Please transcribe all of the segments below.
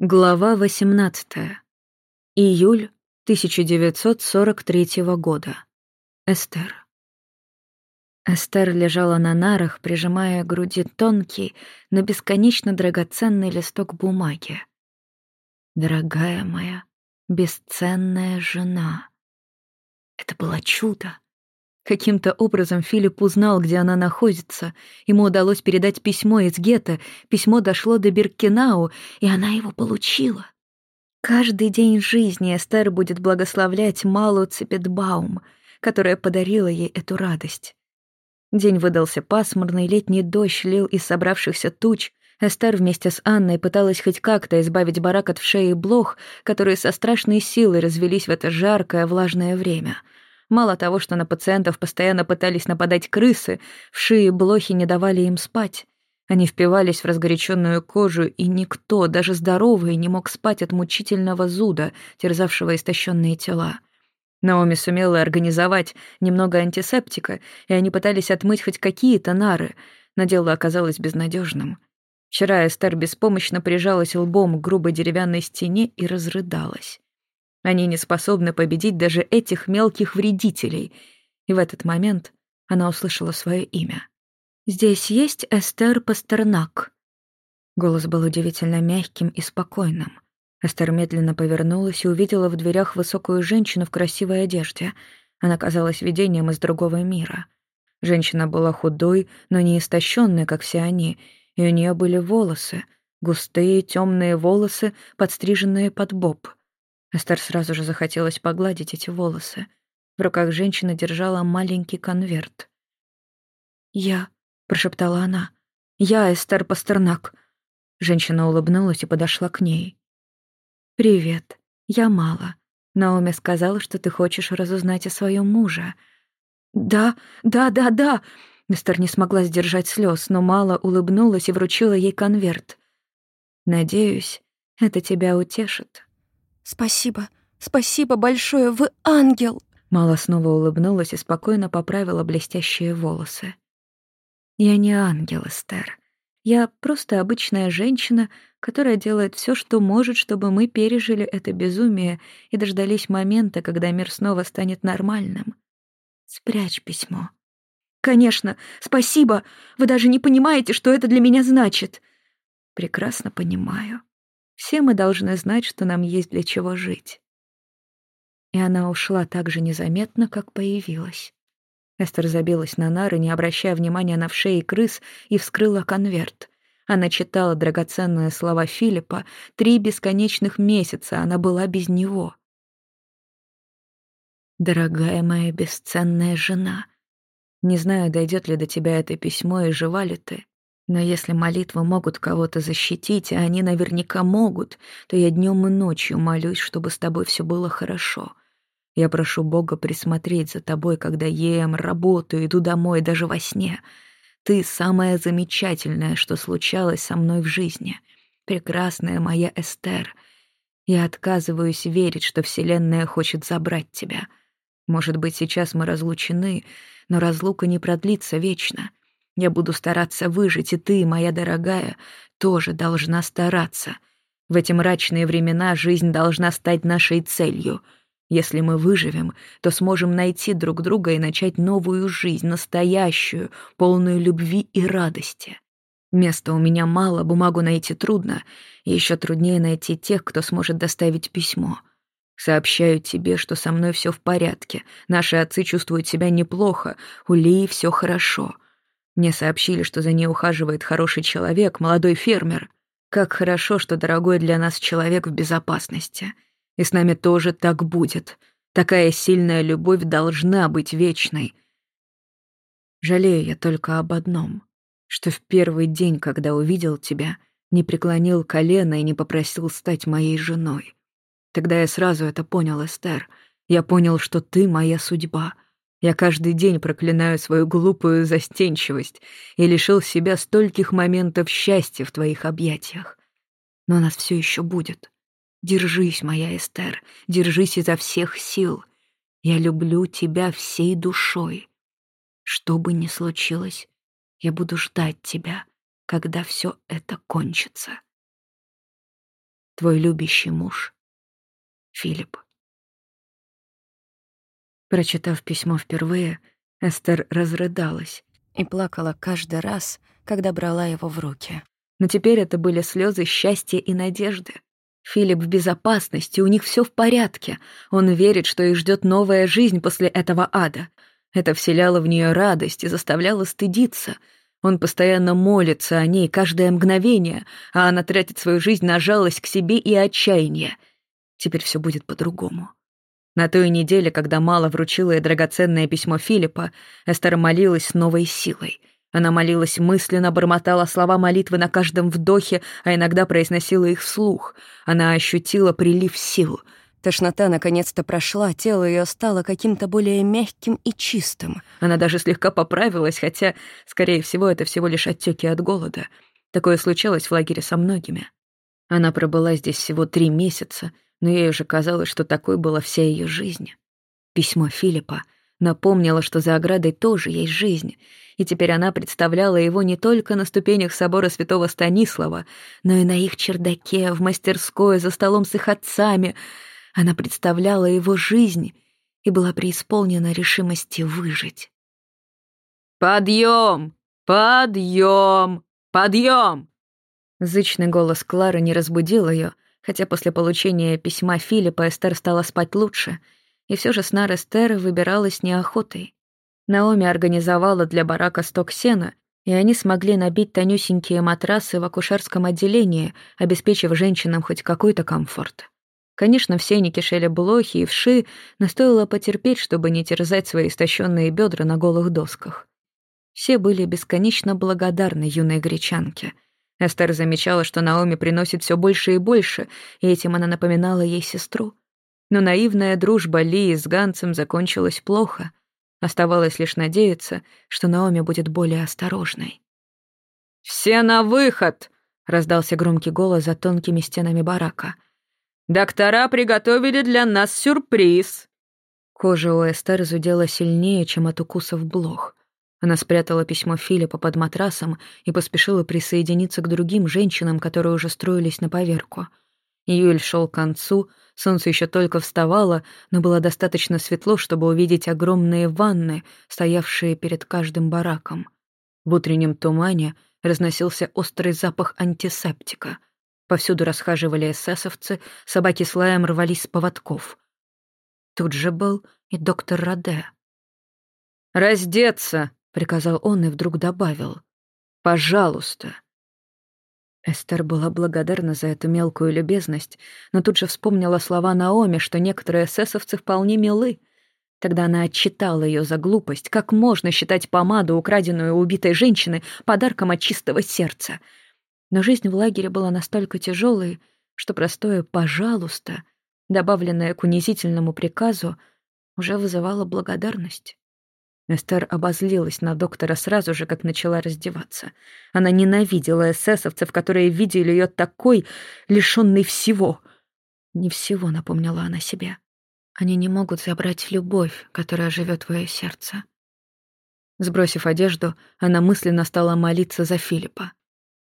Глава 18. Июль 1943 года. Эстер. Эстер лежала на нарах, прижимая к груди тонкий, но бесконечно драгоценный листок бумаги. Дорогая моя, бесценная жена. Это было чудо. Каким-то образом Филипп узнал, где она находится. Ему удалось передать письмо из гетто. Письмо дошло до Биркенау, и она его получила. Каждый день жизни Эстер будет благословлять Малу Цепетбаум, которая подарила ей эту радость. День выдался пасмурный, летний дождь лил из собравшихся туч. Эстер вместе с Анной пыталась хоть как-то избавить барак от вшей и блох, которые со страшной силой развелись в это жаркое, влажное время — Мало того, что на пациентов постоянно пытались нападать крысы, вши и блохи не давали им спать. Они впивались в разгоряченную кожу, и никто, даже здоровый, не мог спать от мучительного зуда, терзавшего истощенные тела. Наоми сумела организовать немного антисептика, и они пытались отмыть хоть какие-то нары, но дело оказалось безнадежным. Вчера Эстер беспомощно прижалась лбом к грубой деревянной стене и разрыдалась. Они не способны победить даже этих мелких вредителей. И в этот момент она услышала свое имя. «Здесь есть Эстер Пастернак». Голос был удивительно мягким и спокойным. Эстер медленно повернулась и увидела в дверях высокую женщину в красивой одежде. Она казалась видением из другого мира. Женщина была худой, но не истощенной, как все они, и у нее были волосы, густые темные волосы, подстриженные под боб — Эстер сразу же захотелось погладить эти волосы. В руках женщина держала маленький конверт. «Я», — прошептала она, — «я Эстер Пастернак». Женщина улыбнулась и подошла к ней. «Привет, я Мала. Наоми сказала, что ты хочешь разузнать о своем муже». «Да, да, да, да!» Мистер не смогла сдержать слез, но Мала улыбнулась и вручила ей конверт. «Надеюсь, это тебя утешит», «Спасибо, спасибо большое, вы ангел!» Мала снова улыбнулась и спокойно поправила блестящие волосы. «Я не ангел, Эстер. Я просто обычная женщина, которая делает все, что может, чтобы мы пережили это безумие и дождались момента, когда мир снова станет нормальным. Спрячь письмо». «Конечно, спасибо! Вы даже не понимаете, что это для меня значит!» «Прекрасно понимаю. Все мы должны знать, что нам есть для чего жить. И она ушла так же незаметно, как появилась. Эстер забилась на нары, не обращая внимания на вшей крыс, и вскрыла конверт. Она читала драгоценные слова Филиппа. Три бесконечных месяца она была без него. «Дорогая моя бесценная жена, не знаю, дойдет ли до тебя это письмо и жива ли ты, но если молитвы могут кого-то защитить, а они наверняка могут, то я днем и ночью молюсь, чтобы с тобой все было хорошо. Я прошу Бога присмотреть за тобой, когда ем, работаю, иду домой, даже во сне. Ты самое замечательное, что случалось со мной в жизни. Прекрасная моя Эстер. Я отказываюсь верить, что Вселенная хочет забрать тебя. Может быть, сейчас мы разлучены, но разлука не продлится вечно. Я буду стараться выжить, и ты, моя дорогая, тоже должна стараться. В эти мрачные времена жизнь должна стать нашей целью. Если мы выживем, то сможем найти друг друга и начать новую жизнь, настоящую, полную любви и радости. Места у меня мало, бумагу найти трудно, и еще труднее найти тех, кто сможет доставить письмо. Сообщаю тебе, что со мной все в порядке. Наши отцы чувствуют себя неплохо, у Лии все хорошо — мне сообщили, что за ней ухаживает хороший человек, молодой фермер. Как хорошо, что дорогой для нас человек в безопасности. И с нами тоже так будет. Такая сильная любовь должна быть вечной. Жалею я только об одном, что в первый день, когда увидел тебя, не преклонил колено и не попросил стать моей женой. Тогда я сразу это понял, Эстер. Я понял, что ты моя судьба — я каждый день проклинаю свою глупую застенчивость и лишил себя стольких моментов счастья в твоих объятиях. Но нас все еще будет. Держись, моя Эстер, держись изо всех сил. Я люблю тебя всей душой. Что бы ни случилось, я буду ждать тебя, когда все это кончится. Твой любящий муж. Филипп. Прочитав письмо впервые, Эстер разрыдалась и плакала каждый раз, когда брала его в руки. Но теперь это были слезы счастья и надежды. Филипп в безопасности, у них все в порядке. Он верит, что их ждет новая жизнь после этого ада. Это вселяло в нее радость и заставляло стыдиться. Он постоянно молится о ней каждое мгновение, а она тратит свою жизнь на жалость к себе и отчаяние. Теперь все будет по-другому. На той неделе, когда Мала вручила ей драгоценное письмо Филиппа, Эстер молилась с новой силой. Она молилась мысленно, бормотала слова молитвы на каждом вдохе, а иногда произносила их вслух. Она ощутила прилив сил. Тошнота наконец-то прошла, тело ее стало каким-то более мягким и чистым. Она даже слегка поправилась, хотя, скорее всего, это всего лишь отеки от голода. Такое случалось в лагере со многими. Она пробыла здесь всего три месяца — но ей уже казалось, что такой была вся ее жизнь. Письмо Филиппа напомнило, что за оградой тоже есть жизнь, и теперь она представляла его не только на ступенях собора святого Станислава, но и на их чердаке, в мастерской, за столом с их отцами. Она представляла его жизнь и была преисполнена решимости выжить. «Подъем! Подъем! Подъем!» Зычный голос Клары не разбудил ее, хотя после получения письма Филиппа Эстер стала спать лучше, и все же сна Эстер выбиралась неохотой. Наоми организовала для барака сток сена, и они смогли набить тонюсенькие матрасы в акушерском отделении, обеспечив женщинам хоть какой-то комфорт. Конечно, все не кишели блохи и вши, но стоило потерпеть, чтобы не терзать свои истощенные бедра на голых досках. Все были бесконечно благодарны юной гречанке — Эстер замечала, что Наоми приносит все больше и больше, и этим она напоминала ей сестру. Но наивная дружба Ли с Ганцем закончилась плохо. Оставалось лишь надеяться, что Наоми будет более осторожной. «Все на выход!» — раздался громкий голос за тонкими стенами барака. «Доктора приготовили для нас сюрприз!» Кожа у Эстер зудела сильнее, чем от укусов блох. Она спрятала письмо Филиппа под матрасом и поспешила присоединиться к другим женщинам, которые уже строились на поверку. Июль шел к концу, солнце еще только вставало, но было достаточно светло, чтобы увидеть огромные ванны, стоявшие перед каждым бараком. В утреннем тумане разносился острый запах антисептика. Повсюду расхаживали эсэсовцы, собаки с лаем рвались с поводков. Тут же был и доктор Раде. «Раздеться!» — приказал он и вдруг добавил. «Пожалуйста». Эстер была благодарна за эту мелкую любезность, но тут же вспомнила слова Наоми, что некоторые эсэсовцы вполне милы. Тогда она отчитала ее за глупость. Как можно считать помаду, украденную у убитой женщины, подарком от чистого сердца? Но жизнь в лагере была настолько тяжелой, что простое «пожалуйста», добавленное к унизительному приказу, уже вызывало благодарность. Эстер обозлилась на доктора сразу же, как начала раздеваться. Она ненавидела эсэсовцев, которые видели ее такой, лишенной всего. Не всего, напомнила она себе. Они не могут забрать любовь, которая живет в ее сердце. Сбросив одежду, она мысленно стала молиться за Филиппа.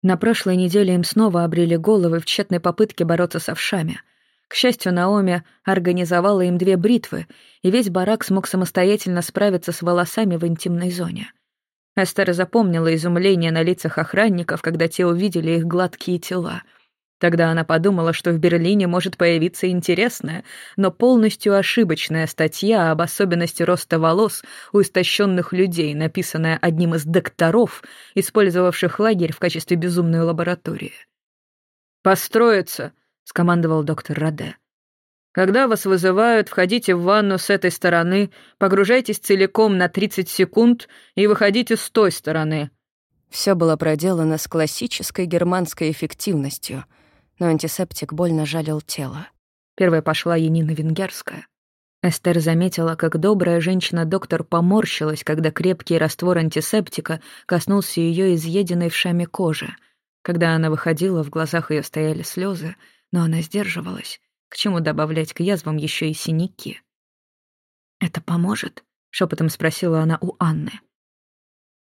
На прошлой неделе им снова обрели головы в тщетной попытке бороться с овшами — к счастью, Наоми организовала им две бритвы, и весь барак смог самостоятельно справиться с волосами в интимной зоне. Эстер запомнила изумление на лицах охранников, когда те увидели их гладкие тела. Тогда она подумала, что в Берлине может появиться интересная, но полностью ошибочная статья об особенности роста волос у истощенных людей, написанная одним из докторов, использовавших лагерь в качестве безумной лаборатории. «Построиться!» — скомандовал доктор Раде. «Когда вас вызывают, входите в ванну с этой стороны, погружайтесь целиком на 30 секунд и выходите с той стороны». Все было проделано с классической германской эффективностью, но антисептик больно жалил тело. Первая пошла Янина Венгерская. Эстер заметила, как добрая женщина-доктор поморщилась, когда крепкий раствор антисептика коснулся ее изъеденной вшами кожи. Когда она выходила, в глазах ее стояли слезы, но она сдерживалась. К чему добавлять к язвам еще и синяки? «Это поможет?» — шепотом спросила она у Анны.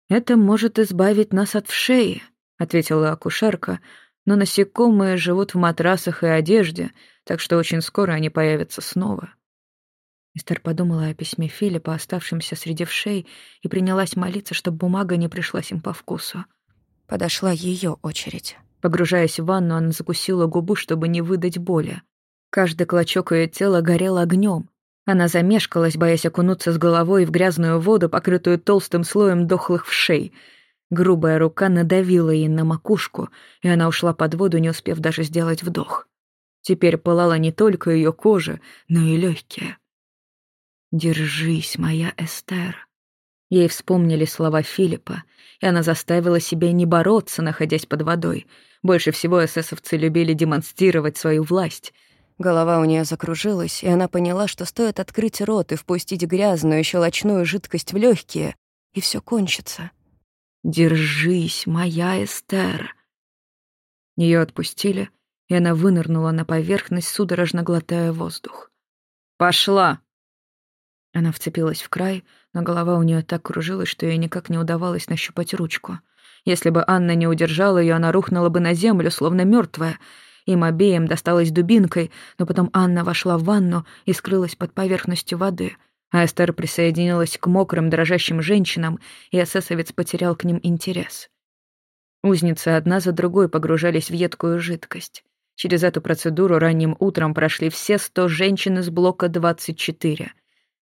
«Это может избавить нас от вшеи», — ответила акушерка, но насекомые живут в матрасах и одежде, так что очень скоро они появятся снова. Эстер подумала о письме Филиппа, оставшемся среди вшей, и принялась молиться, чтобы бумага не пришлась им по вкусу. Подошла ее очередь. Погружаясь в ванну, она закусила губу, чтобы не выдать боли. Каждый клочок ее тела горел огнем. Она замешкалась, боясь окунуться с головой в грязную воду, покрытую толстым слоем дохлых вшей. Грубая рука надавила ей на макушку, и она ушла под воду, не успев даже сделать вдох. Теперь пылала не только ее кожа, но и легкие. «Держись, моя Эстер». Ей вспомнили слова Филиппа, и она заставила себя не бороться, находясь под водой. Больше всего эсэсовцы любили демонстрировать свою власть. Голова у нее закружилась, и она поняла, что стоит открыть рот и впустить грязную, щелочную жидкость в легкие, и все кончится. «Держись, моя Эстер!» Ее отпустили, и она вынырнула на поверхность, судорожно глотая воздух. «Пошла!» Она вцепилась в край, но голова у нее так кружилась, что ей никак не удавалось нащупать ручку. Если бы Анна не удержала ее, она рухнула бы на землю, словно мертвая. Им обеим досталась дубинкой, но потом Анна вошла в ванну и скрылась под поверхностью воды. А Эстер присоединилась к мокрым, дрожащим женщинам, и эсэсовец потерял к ним интерес. Узницы одна за другой погружались в едкую жидкость. Через эту процедуру ранним утром прошли все сто женщин из блока 24.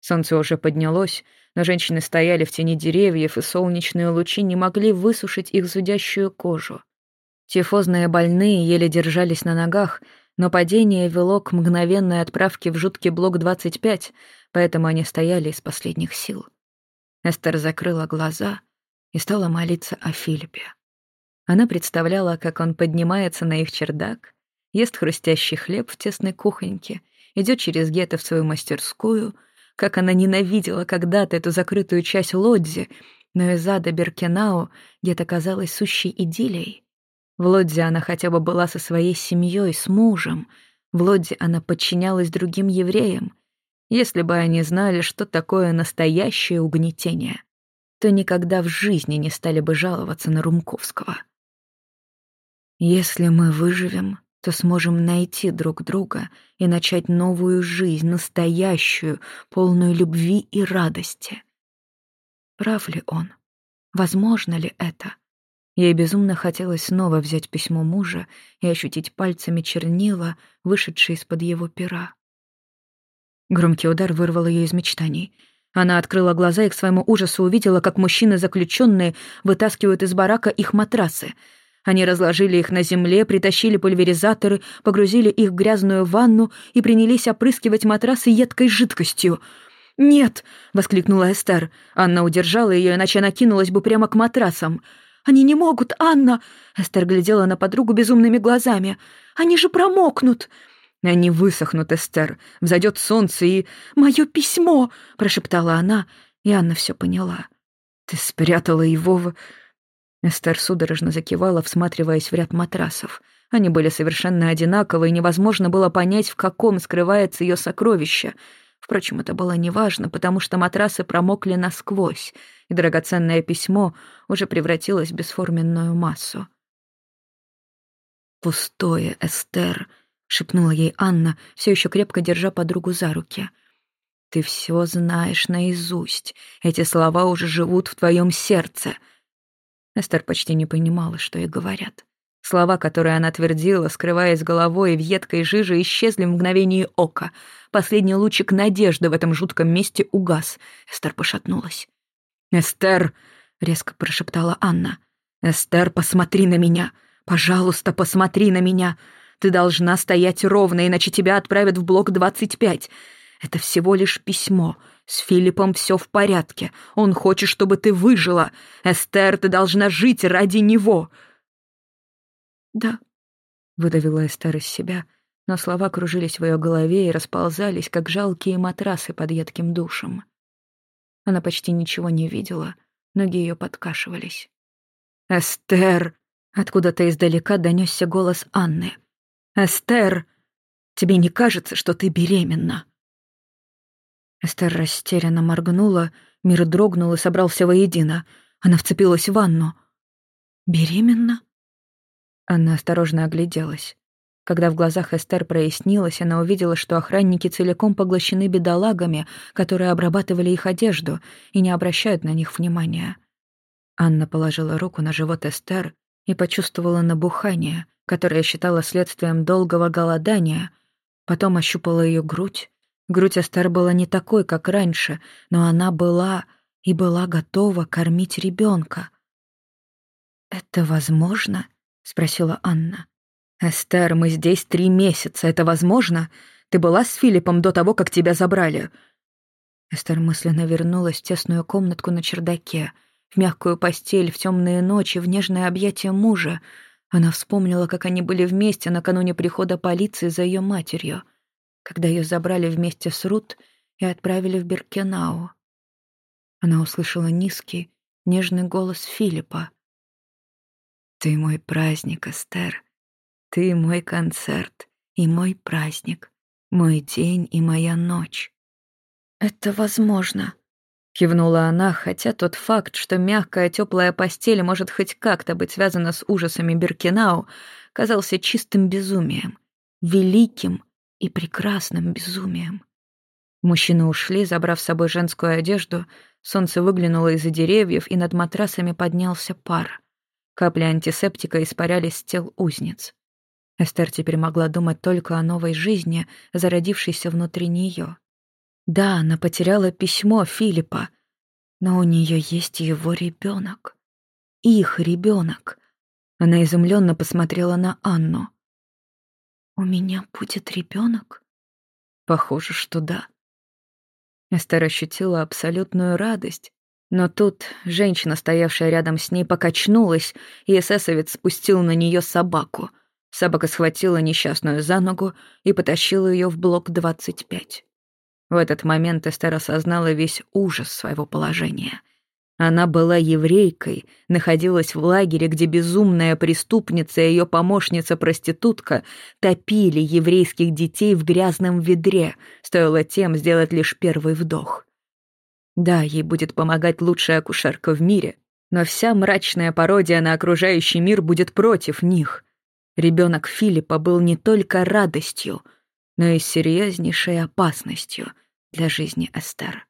Солнце уже поднялось, но женщины стояли в тени деревьев, и солнечные лучи не могли высушить их зудящую кожу. Тифозные больные еле держались на ногах, но падение вело к мгновенной отправке в жуткий блок 25, поэтому они стояли из последних сил. Эстер закрыла глаза и стала молиться о Филиппе. Она представляла, как он поднимается на их чердак, ест хрустящий хлеб в тесной кухоньке, идет через гетто в свою мастерскую — как она ненавидела когда-то эту закрытую часть Лодзи, но из ада Беркенау где-то казалась сущей идиллией. В Лодзе она хотя бы была со своей семьей, с мужем. В Лодзе она подчинялась другим евреям. Если бы они знали, что такое настоящее угнетение, то никогда в жизни не стали бы жаловаться на Румковского. «Если мы выживем, то сможем найти друг друга и начать новую жизнь, настоящую, полную любви и радости. Прав ли он? Возможно ли это? Ей безумно хотелось снова взять письмо мужа и ощутить пальцами чернила, вышедшие из-под его пера. Громкий удар вырвал ее из мечтаний. Она открыла глаза и к своему ужасу увидела, как мужчины-заключенные вытаскивают из барака их матрасы — они разложили их на земле, притащили пульверизаторы, погрузили их в грязную ванну и принялись опрыскивать матрасы едкой жидкостью. «Нет!» — воскликнула Эстер. Анна удержала ее, иначе она кинулась бы прямо к матрасам. «Они не могут, Анна!» Эстер глядела на подругу безумными глазами. «Они же промокнут!» «Они высохнут, Эстер. Взойдет солнце и...» «Мое письмо!» — прошептала она, и Анна все поняла. «Ты спрятала его в...» Эстер судорожно закивала, всматриваясь в ряд матрасов. Они были совершенно одинаковы, и невозможно было понять, в каком скрывается ее сокровище. Впрочем, это было неважно, потому что матрасы промокли насквозь, и драгоценное письмо уже превратилось в бесформенную массу. «Пустое, Эстер», — шепнула ей Анна, все еще крепко держа подругу за руки. «Ты все знаешь наизусть. Эти слова уже живут в твоем сердце». Эстер почти не понимала, что ей говорят. Слова, которые она твердила, скрываясь головой в едкой жиже, исчезли в мгновение ока. Последний лучик надежды в этом жутком месте угас. Эстер пошатнулась. «Эстер!» — резко прошептала Анна. «Эстер, посмотри на меня! Пожалуйста, посмотри на меня! Ты должна стоять ровно, иначе тебя отправят в блок 25. Это всего лишь письмо, с Филиппом все в порядке. Он хочет, чтобы ты выжила. Эстер, ты должна жить ради него. Да, выдавила Эстер из себя, но слова кружились в ее голове и расползались, как жалкие матрасы под едким душем. Она почти ничего не видела, ноги ее подкашивались. «Эстер!» — откуда-то издалека донесся голос Анны. «Эстер! Тебе не кажется, что ты беременна?» Эстер растерянно моргнула, мир дрогнул и собрался воедино. Она вцепилась в ванну. «Беременна?» Анна осторожно огляделась. Когда в глазах Эстер прояснилось, она увидела, что охранники целиком поглощены бедолагами, которые обрабатывали их одежду и не обращают на них внимания. Анна положила руку на живот Эстер и почувствовала набухание, которое считала следствием долгого голодания, потом ощупала ее грудь. Грудь Эстер была не такой, как раньше, но она была и была готова кормить ребенка. «Это возможно?» — спросила Анна. «Эстер, мы здесь три месяца. Это возможно? Ты была с Филиппом до того, как тебя забрали?» Эстер мысленно вернулась в тесную комнатку на чердаке, в мягкую постель, в темные ночи, в нежное объятие мужа. Она вспомнила, как они были вместе накануне прихода полиции за ее матерью, когда ее забрали вместе с Рут и отправили в Беркенау. Она услышала низкий, нежный голос Филиппа. «Ты мой праздник, Эстер. Ты мой концерт и мой праздник, мой день и моя ночь. Это возможно, кивнула она, хотя тот факт, что мягкая теплая постель может хоть как-то быть связана с ужасами Биркинау, казался чистым безумием, великим и прекрасным безумием. Мужчины ушли, забрав с собой женскую одежду, солнце выглянуло из-за деревьев, и над матрасами поднялся пар. Капли антисептика испарялись с тел узниц. Эстер теперь могла думать только о новой жизни, зародившейся внутри нее. Да, она потеряла письмо Филиппа, но у нее есть его ребенок. Их ребенок. Она изумленно посмотрела на Анну. «У меня будет ребенок? Похоже, что да. Эстер ощутила абсолютную радость, но тут женщина, стоявшая рядом с ней, покачнулась, и эсэсовец спустил на нее собаку — Собака схватила несчастную за ногу и потащила ее в блок 25. В этот момент Эстер осознала весь ужас своего положения. Она была еврейкой, находилась в лагере, где безумная преступница и ее помощница-проститутка топили еврейских детей в грязном ведре, стоило тем сделать лишь первый вдох. Да, ей будет помогать лучшая акушерка в мире, но вся мрачная пародия на окружающий мир будет против них — Ребенок Филиппа был не только радостью, но и серьезнейшей опасностью для жизни Эстер.